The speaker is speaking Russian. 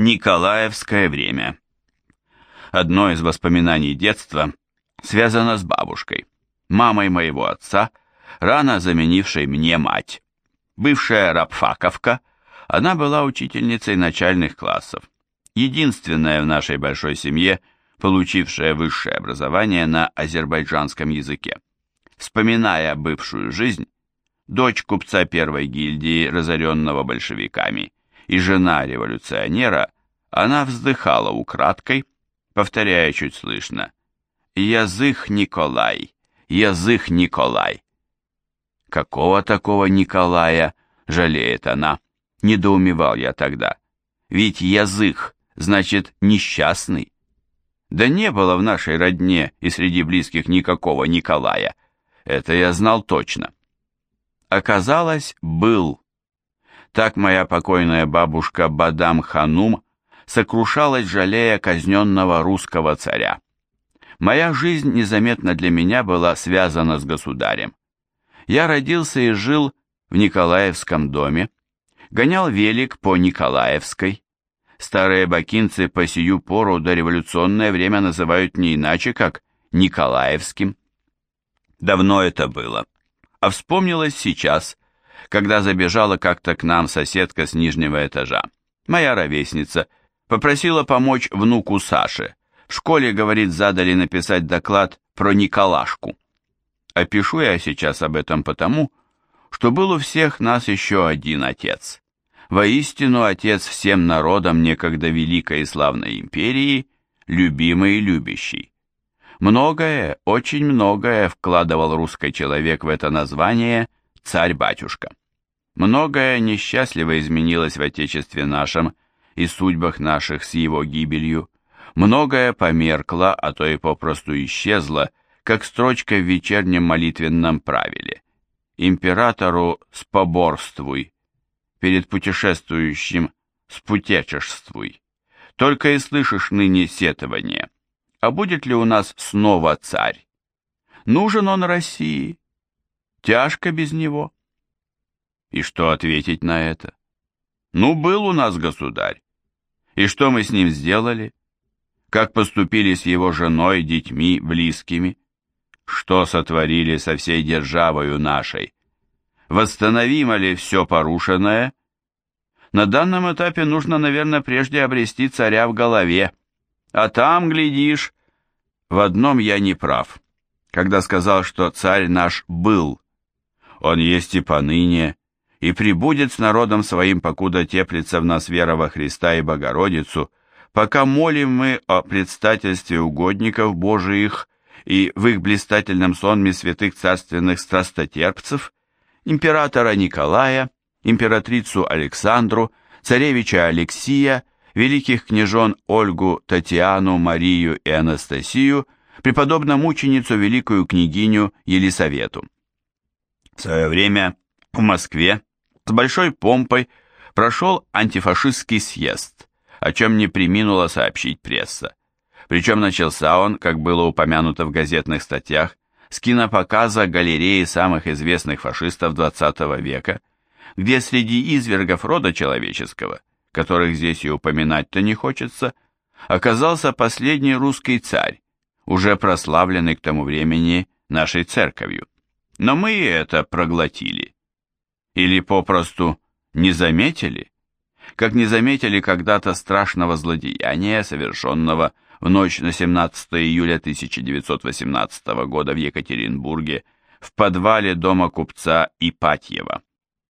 Николаевское время. Одно из воспоминаний детства связано с бабушкой, мамой моего отца, рано заменившей мне мать. Бывшая рабфаковка, она была учительницей начальных классов, единственная в нашей большой семье, получившая высшее образование на азербайджанском языке. Вспоминая бывшую жизнь, дочь купца первой гильдии, разоренного большевиками, и жена революционера, она вздыхала украдкой, повторяя чуть слышно «Язык Николай, язык Николай». Какого такого Николая, жалеет она, недоумевал я тогда. Ведь язык, значит, несчастный. Да не было в нашей родне и среди близких никакого Николая. Это я знал точно. Оказалось, был. Так моя покойная бабушка Бадам Ханум сокрушалась, жалея казненного русского царя. Моя жизнь незаметно для меня была связана с государем. Я родился и жил в Николаевском доме, гонял велик по Николаевской. Старые бакинцы по сию пору до революционное время называют не иначе, как Николаевским. Давно это было. А вспомнилось сейчас, когда забежала как-то к нам соседка с нижнего этажа, моя ровесница, попросила помочь внуку Саше. В школе, говорит, задали написать доклад про Николашку. Опишу я сейчас об этом потому, что был у всех нас еще один отец. Воистину отец всем народам некогда великой и славной империи, любимый и любящий. Многое, очень многое вкладывал русский человек в это название «царь-батюшка». Многое несчастливо изменилось в Отечестве нашем и судьбах наших с его гибелью. Многое померкло, а то и попросту исчезло, как строчка в вечернем молитвенном правиле. Императору споборствуй, перед путешествующим спутечешствуй. Только и слышишь ныне сетование. А будет ли у нас снова царь? Нужен он России? Тяжко без него. И что ответить на это? Ну, был у нас государь. И что мы с ним сделали? Как поступили с его женой, детьми, близкими? Что сотворили со всей державою нашей? Восстановимо ли все порушенное? На данном этапе нужно, наверное, прежде обрести царя в голове. А там, глядишь, в одном я не прав, когда сказал, что царь наш был. Он есть и поныне, и прибудет с народом своим, покуда теплится в нас вера во Христа и Богородицу, пока молим мы о предстательстве угодников Божиих и в их блистательном сонме святых царственных страстотерпцев, императора Николая, императрицу Александру, царевича Алексия, великих княжон Ольгу, Татьяну, Марию и Анастасию, преподобно-мученицу великую княгиню Елисавету. В свое время в Москве с большой помпой прошел антифашистский съезд, о чем не приминула сообщить пресса. Причем начался он, как было упомянуто в газетных статьях, с кинопоказа галереи самых известных фашистов XX века, где среди извергов рода человеческого, которых здесь и упоминать-то не хочется, оказался последний русский царь, уже прославленный к тому времени нашей церковью. Но мы это проглотили. Или попросту не заметили? Как не заметили когда-то страшного злодеяния, совершенного в ночь на 17 июля 1918 года в Екатеринбурге в подвале дома купца Ипатьева.